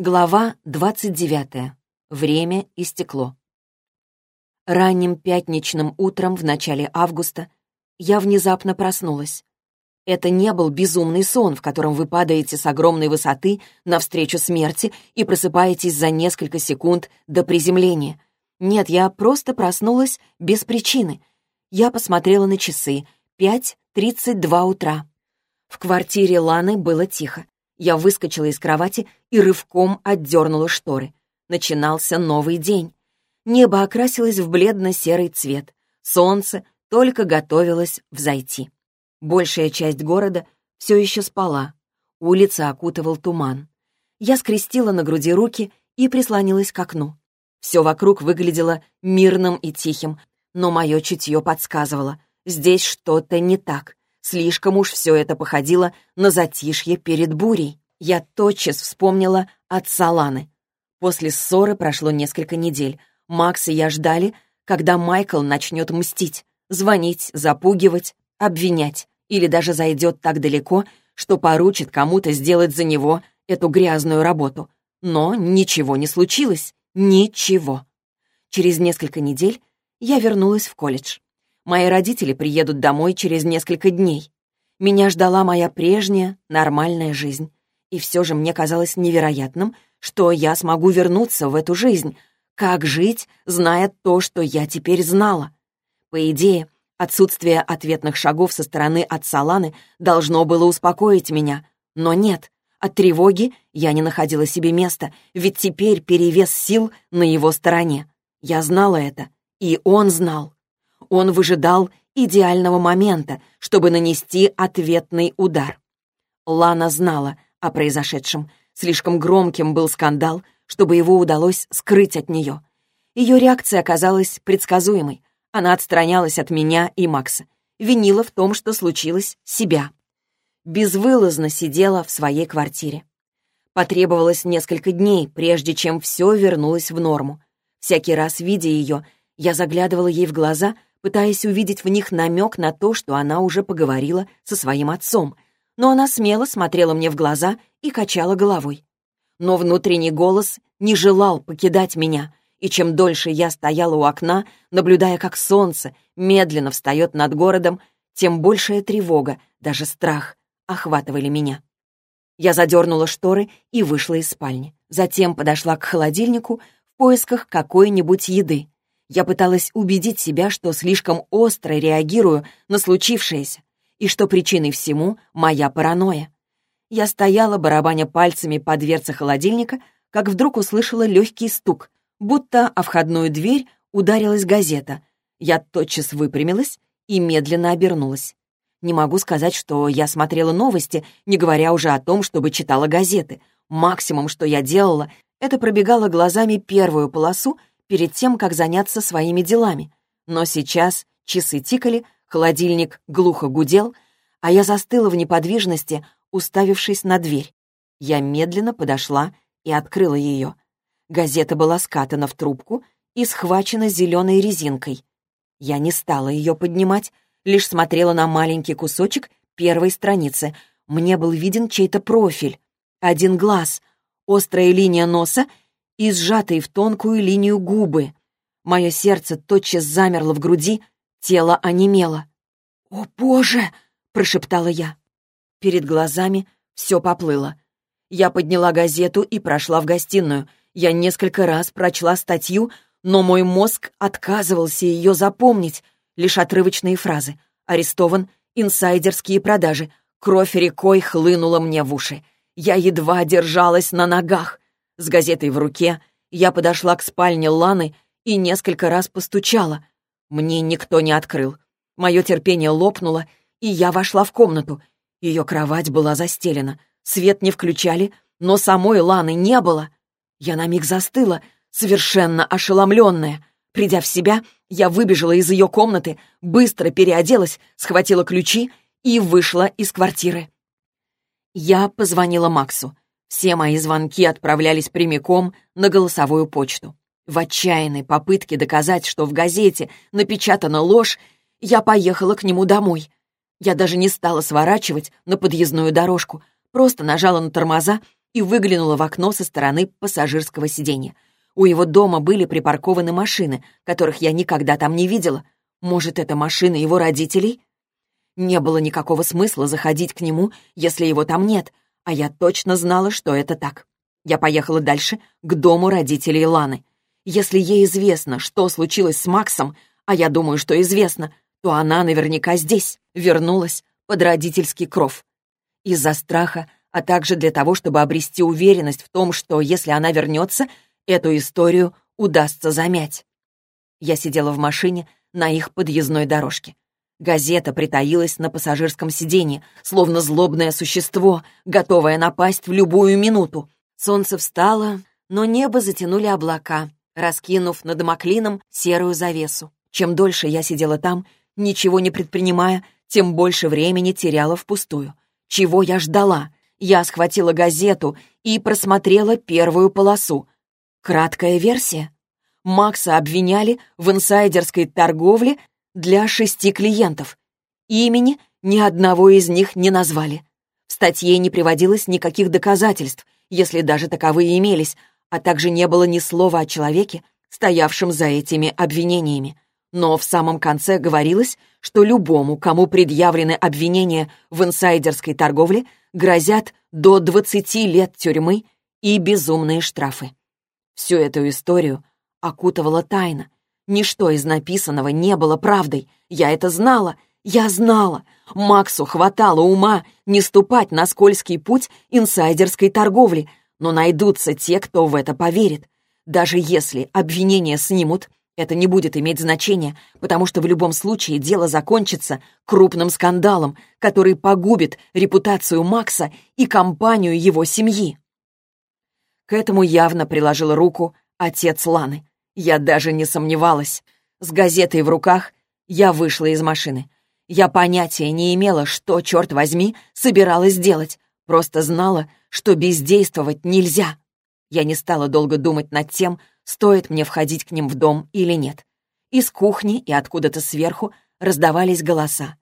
Глава 29. Время истекло. Ранним пятничным утром в начале августа я внезапно проснулась. Это не был безумный сон, в котором вы падаете с огромной высоты навстречу смерти и просыпаетесь за несколько секунд до приземления. Нет, я просто проснулась без причины. Я посмотрела на часы. 5.32 утра. В квартире Ланы было тихо. Я выскочила из кровати и рывком отдернула шторы. Начинался новый день. Небо окрасилось в бледно-серый цвет. Солнце только готовилось взойти. Большая часть города все еще спала. Улица окутывал туман. Я скрестила на груди руки и прислонилась к окну. Все вокруг выглядело мирным и тихим, но мое чутье подсказывало. Здесь что-то не так. Слишком уж все это походило на затишье перед бурей. Я тотчас вспомнила отца Ланы. После ссоры прошло несколько недель. Макс и я ждали, когда Майкл начнет мстить, звонить, запугивать, обвинять, или даже зайдет так далеко, что поручит кому-то сделать за него эту грязную работу. Но ничего не случилось. Ничего. Через несколько недель я вернулась в колледж. Мои родители приедут домой через несколько дней. Меня ждала моя прежняя, нормальная жизнь. И все же мне казалось невероятным, что я смогу вернуться в эту жизнь. Как жить, зная то, что я теперь знала? По идее, отсутствие ответных шагов со стороны отца Ланы должно было успокоить меня. Но нет, от тревоги я не находила себе места, ведь теперь перевес сил на его стороне. Я знала это, и он знал. Он выжидал идеального момента, чтобы нанести ответный удар. Лана знала о произошедшем. Слишком громким был скандал, чтобы его удалось скрыть от нее. Ее реакция оказалась предсказуемой. Она отстранялась от меня и Макса. Винила в том, что случилось, себя. Безвылазно сидела в своей квартире. Потребовалось несколько дней, прежде чем все вернулось в норму. Всякий раз, видя ее, я заглядывала ей в глаза — пытаясь увидеть в них намек на то, что она уже поговорила со своим отцом, но она смело смотрела мне в глаза и качала головой. Но внутренний голос не желал покидать меня, и чем дольше я стояла у окна, наблюдая, как солнце медленно встает над городом, тем большая тревога, даже страх, охватывали меня. Я задернула шторы и вышла из спальни. Затем подошла к холодильнику в поисках какой-нибудь еды. Я пыталась убедить себя, что слишком остро реагирую на случившееся и что причиной всему моя паранойя. Я стояла, барабаня пальцами по дверце холодильника, как вдруг услышала легкий стук, будто о входную дверь ударилась газета. Я тотчас выпрямилась и медленно обернулась. Не могу сказать, что я смотрела новости, не говоря уже о том, чтобы читала газеты. Максимум, что я делала, это пробегала глазами первую полосу перед тем, как заняться своими делами. Но сейчас часы тикали, холодильник глухо гудел, а я застыла в неподвижности, уставившись на дверь. Я медленно подошла и открыла ее. Газета была скатана в трубку и схвачена зеленой резинкой. Я не стала ее поднимать, лишь смотрела на маленький кусочек первой страницы. Мне был виден чей-то профиль. Один глаз, острая линия носа и сжатые в тонкую линию губы. Мое сердце тотчас замерло в груди, тело онемело. «О, Боже!» — прошептала я. Перед глазами все поплыло. Я подняла газету и прошла в гостиную. Я несколько раз прочла статью, но мой мозг отказывался ее запомнить. Лишь отрывочные фразы. Арестован, инсайдерские продажи. Кровь рекой хлынула мне в уши. Я едва держалась на ногах. С газетой в руке я подошла к спальне Ланы и несколько раз постучала. Мне никто не открыл. Мое терпение лопнуло, и я вошла в комнату. Ее кровать была застелена. Свет не включали, но самой Ланы не было. Я на миг застыла, совершенно ошеломленная. Придя в себя, я выбежала из ее комнаты, быстро переоделась, схватила ключи и вышла из квартиры. Я позвонила Максу. Все мои звонки отправлялись прямиком на голосовую почту. В отчаянной попытке доказать, что в газете напечатана ложь, я поехала к нему домой. Я даже не стала сворачивать на подъездную дорожку, просто нажала на тормоза и выглянула в окно со стороны пассажирского сиденья. У его дома были припаркованы машины, которых я никогда там не видела. Может, это машины его родителей? Не было никакого смысла заходить к нему, если его там нет, а я точно знала, что это так. Я поехала дальше, к дому родителей Ланы. Если ей известно, что случилось с Максом, а я думаю, что известно, то она наверняка здесь, вернулась под родительский кров. Из-за страха, а также для того, чтобы обрести уверенность в том, что если она вернется, эту историю удастся замять. Я сидела в машине на их подъездной дорожке. Газета притаилась на пассажирском сиденье, словно злобное существо, готовое напасть в любую минуту. Солнце встало, но небо затянули облака, раскинув над Маклином серую завесу. Чем дольше я сидела там, ничего не предпринимая, тем больше времени теряла впустую. Чего я ждала? Я схватила газету и просмотрела первую полосу. Краткая версия. Макса обвиняли в инсайдерской торговле для шести клиентов. Имени ни одного из них не назвали. В статье не приводилось никаких доказательств, если даже таковые имелись, а также не было ни слова о человеке, стоявшем за этими обвинениями. Но в самом конце говорилось, что любому, кому предъявлены обвинения в инсайдерской торговле, грозят до 20 лет тюрьмы и безумные штрафы. Всю эту историю окутывала тайна, Ничто из написанного не было правдой. Я это знала. Я знала. Максу хватало ума не ступать на скользкий путь инсайдерской торговли, но найдутся те, кто в это поверит. Даже если обвинения снимут, это не будет иметь значения, потому что в любом случае дело закончится крупным скандалом, который погубит репутацию Макса и компанию его семьи. К этому явно приложил руку отец Ланы. Я даже не сомневалась. С газетой в руках я вышла из машины. Я понятия не имела, что, черт возьми, собиралась делать. Просто знала, что бездействовать нельзя. Я не стала долго думать над тем, стоит мне входить к ним в дом или нет. Из кухни и откуда-то сверху раздавались голоса.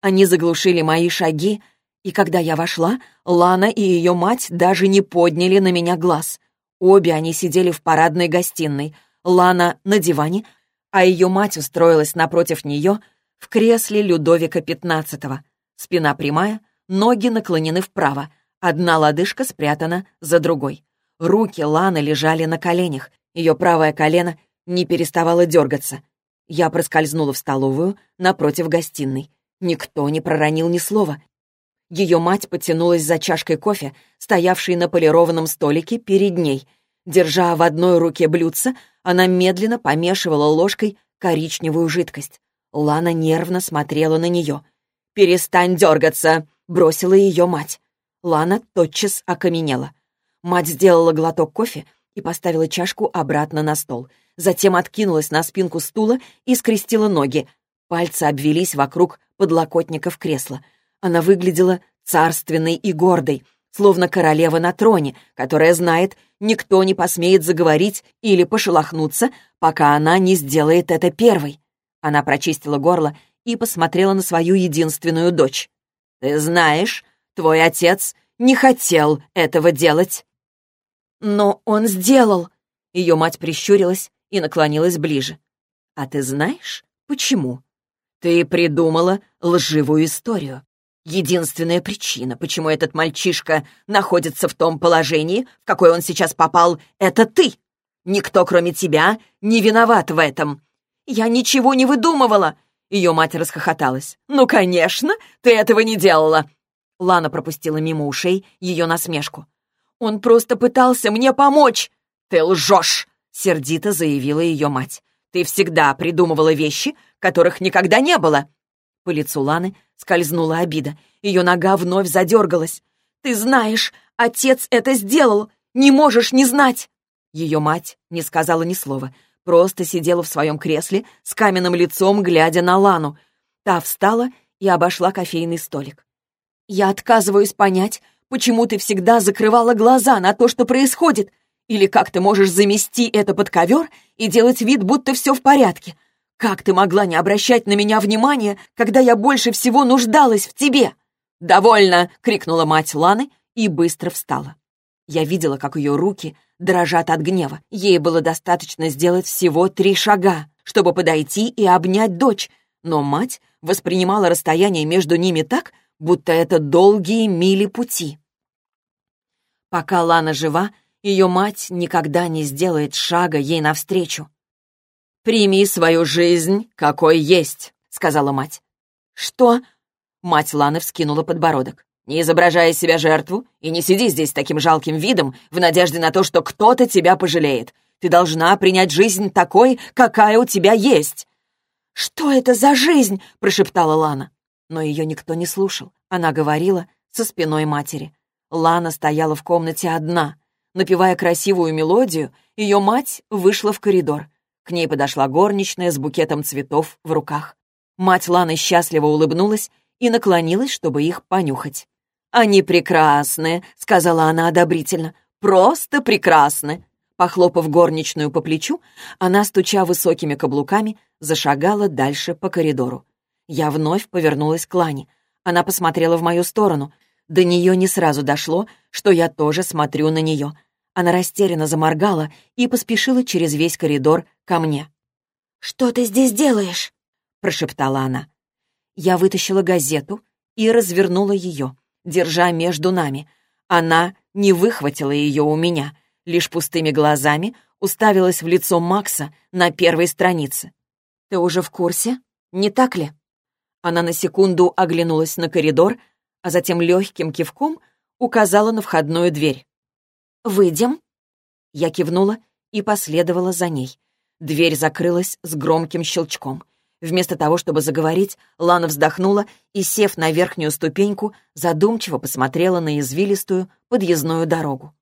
Они заглушили мои шаги, и когда я вошла, Лана и ее мать даже не подняли на меня глаз. Обе они сидели в парадной гостиной — Лана на диване, а ее мать устроилась напротив нее в кресле Людовика XV. Спина прямая, ноги наклонены вправо, одна лодыжка спрятана за другой. Руки Ланы лежали на коленях, ее правое колено не переставало дергаться. Я проскользнула в столовую напротив гостиной. Никто не проронил ни слова. Ее мать потянулась за чашкой кофе, стоявшей на полированном столике перед ней. Держа в одной руке блюдце, она медленно помешивала ложкой коричневую жидкость. Лана нервно смотрела на нее. «Перестань дергаться!» — бросила ее мать. Лана тотчас окаменела. Мать сделала глоток кофе и поставила чашку обратно на стол. Затем откинулась на спинку стула и скрестила ноги. Пальцы обвелись вокруг подлокотников кресла. Она выглядела царственной и гордой, словно королева на троне, которая знает, никто не посмеет заговорить или пошелохнуться, пока она не сделает это первой. Она прочистила горло и посмотрела на свою единственную дочь. «Ты знаешь, твой отец не хотел этого делать». «Но он сделал!» Ее мать прищурилась и наклонилась ближе. «А ты знаешь, почему?» «Ты придумала лживую историю. Единственная причина, почему этот мальчишка находится в том положении, в какое он сейчас попал, это ты. Никто, кроме тебя, не виноват в этом. Я ничего не выдумывала. Ее мать расхохоталась. «Ну, конечно, ты этого не делала!» Лана пропустила мимо ушей ее насмешку. «Он просто пытался мне помочь!» «Ты лжешь!» — сердито заявила ее мать. «Ты всегда придумывала вещи, которых никогда не было!» По лицу Ланы скользнула обида. Ее нога вновь задергалась. «Ты знаешь, отец это сделал! Не можешь не знать!» Ее мать не сказала ни слова, просто сидела в своем кресле с каменным лицом, глядя на Лану. Та встала и обошла кофейный столик. «Я отказываюсь понять, почему ты всегда закрывала глаза на то, что происходит, или как ты можешь замести это под ковер и делать вид, будто все в порядке. Как ты могла не обращать на меня внимания, когда я больше всего нуждалась в тебе?» «Довольно!» — крикнула мать Ланы и быстро встала. Я видела, как ее руки дрожат от гнева. Ей было достаточно сделать всего три шага, чтобы подойти и обнять дочь, но мать воспринимала расстояние между ними так, будто это долгие мили пути. Пока Лана жива, ее мать никогда не сделает шага ей навстречу. «Прими свою жизнь, какой есть», — сказала мать. «Что?» — мать Ланы вскинула подбородок. «Не изображая себя жертву и не сиди здесь таким жалким видом в надежде на то, что кто-то тебя пожалеет. Ты должна принять жизнь такой, какая у тебя есть». «Что это за жизнь?» — прошептала Лана. Но ее никто не слушал. Она говорила со спиной матери. Лана стояла в комнате одна. Напевая красивую мелодию, ее мать вышла в коридор. К ней подошла горничная с букетом цветов в руках. Мать Ланы счастливо улыбнулась и наклонилась, чтобы их понюхать. «Они прекрасны», — сказала она одобрительно. «Просто прекрасны». Похлопав горничную по плечу, она, стуча высокими каблуками, зашагала дальше по коридору. Я вновь повернулась к Лане. Она посмотрела в мою сторону. До нее не сразу дошло, что я тоже смотрю на нее. Она растерянно заморгала и поспешила через весь коридор ко мне. «Что ты здесь делаешь?» — прошептала она. Я вытащила газету и развернула ее, держа между нами. Она не выхватила ее у меня, лишь пустыми глазами уставилась в лицо Макса на первой странице. «Ты уже в курсе? Не так ли?» Она на секунду оглянулась на коридор, а затем легким кивком указала на входную дверь. «Выйдем?» Я кивнула и последовала за ней. Дверь закрылась с громким щелчком. Вместо того, чтобы заговорить, Лана вздохнула и, сев на верхнюю ступеньку, задумчиво посмотрела на извилистую подъездную дорогу.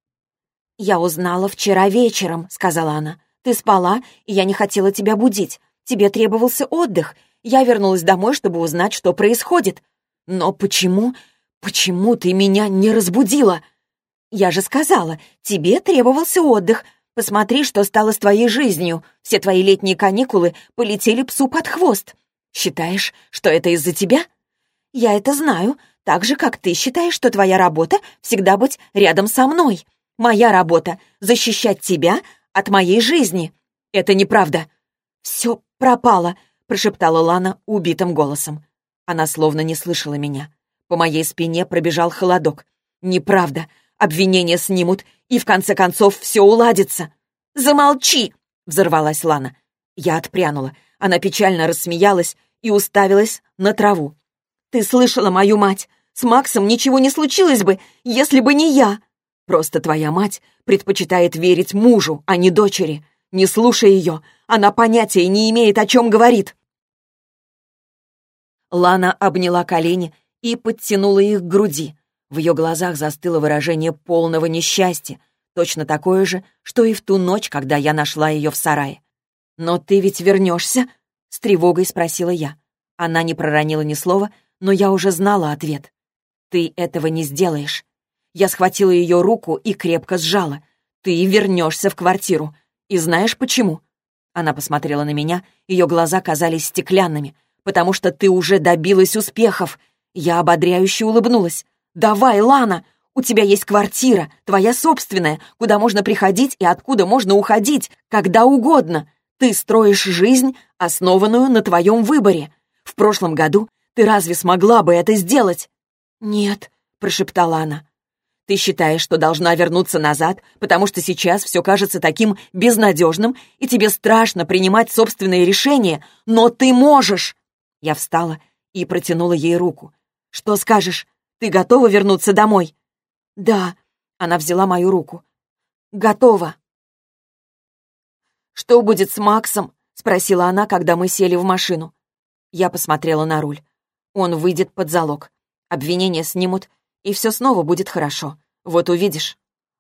«Я узнала вчера вечером», — сказала она. «Ты спала, и я не хотела тебя будить. Тебе требовался отдых. Я вернулась домой, чтобы узнать, что происходит. Но почему... Почему ты меня не разбудила? Я же сказала, тебе требовался отдых. Посмотри, что стало с твоей жизнью. Все твои летние каникулы полетели псу под хвост. Считаешь, что это из-за тебя? Я это знаю, так же, как ты считаешь, что твоя работа всегда быть рядом со мной. Моя работа — защищать тебя от моей жизни. Это неправда. Все пропало», — прошептала Лана убитым голосом. Она словно не слышала меня. По моей спине пробежал холодок. «Неправда. Обвинения снимут, и в конце концов все уладится». «Замолчи!» — взорвалась Лана. Я отпрянула. Она печально рассмеялась и уставилась на траву. «Ты слышала мою мать? С Максом ничего не случилось бы, если бы не я!» «Просто твоя мать предпочитает верить мужу, а не дочери. Не слушай ее, она понятия не имеет, о чем говорит. Лана обняла колени и подтянула их к груди. В ее глазах застыло выражение полного несчастья, точно такое же, что и в ту ночь, когда я нашла ее в сарае. «Но ты ведь вернешься?» — с тревогой спросила я. Она не проронила ни слова, но я уже знала ответ. «Ты этого не сделаешь». Я схватила ее руку и крепко сжала. «Ты вернешься в квартиру. И знаешь почему?» Она посмотрела на меня, ее глаза казались стеклянными. «Потому что ты уже добилась успехов!» Я ободряюще улыбнулась. «Давай, Лана! У тебя есть квартира, твоя собственная, куда можно приходить и откуда можно уходить, когда угодно. Ты строишь жизнь, основанную на твоем выборе. В прошлом году ты разве смогла бы это сделать?» «Нет», — прошептала она. Ты считаешь, что должна вернуться назад, потому что сейчас все кажется таким безнадежным, и тебе страшно принимать собственные решения, но ты можешь!» Я встала и протянула ей руку. «Что скажешь? Ты готова вернуться домой?» «Да», — она взяла мою руку. «Готова». «Что будет с Максом?» — спросила она, когда мы сели в машину. Я посмотрела на руль. Он выйдет под залог. Обвинения снимут, и все снова будет хорошо. Вот увидишь».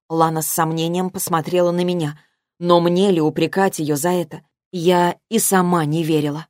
Лана с сомнением посмотрела на меня, но мне ли упрекать ее за это? Я и сама не верила.